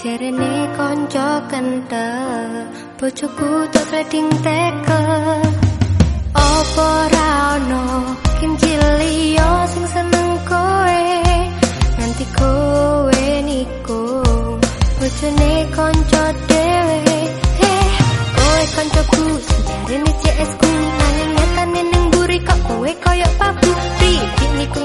Jerene konco kente Bojoku tuh trading teke Opo rano Kim Cilio sing sen bojone kanca dhewe eh koe kancaku sejarene CS ku nang nyatane neng buri kok koe koyo babu iki niku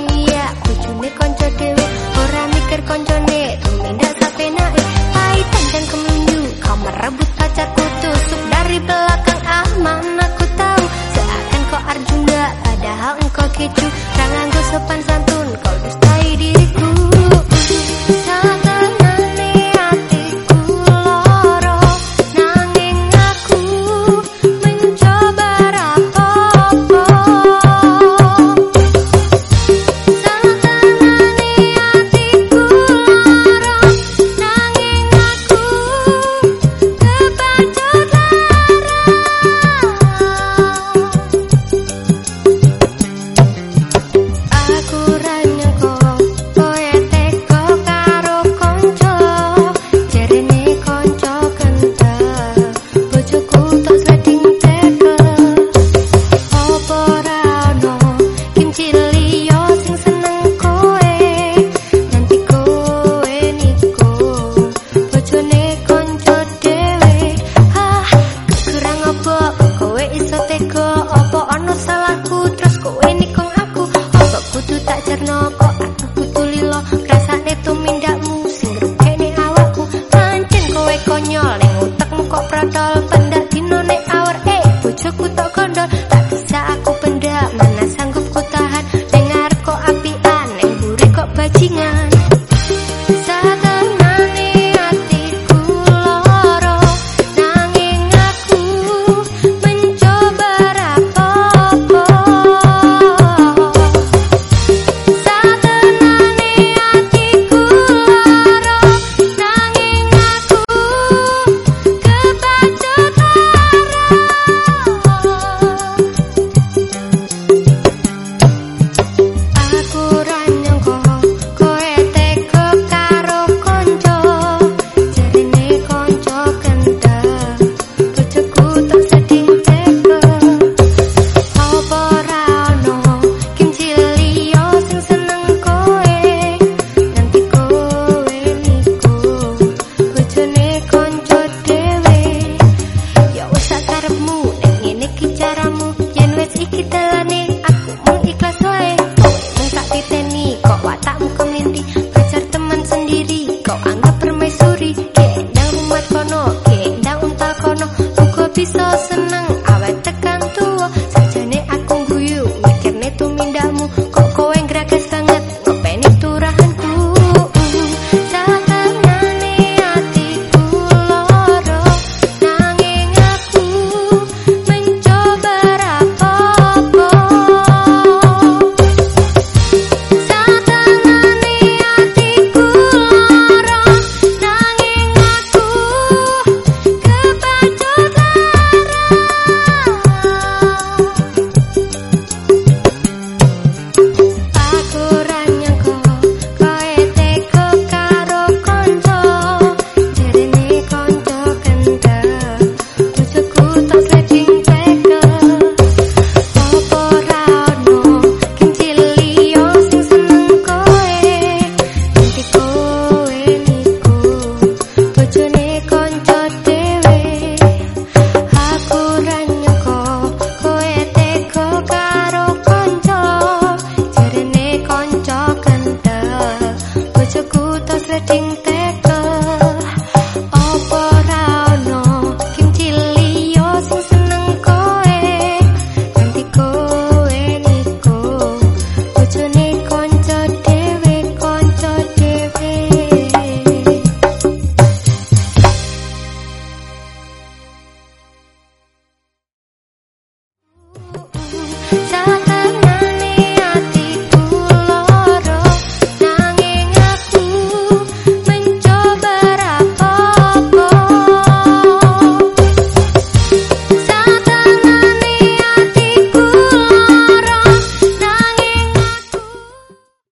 konyol ning utekmu kok prathol pendak dino nek awar eh bojoku tok kondol tak bisa aku pendak mana sanggup ku tahan? Dengar kok apian ning kok bajingan.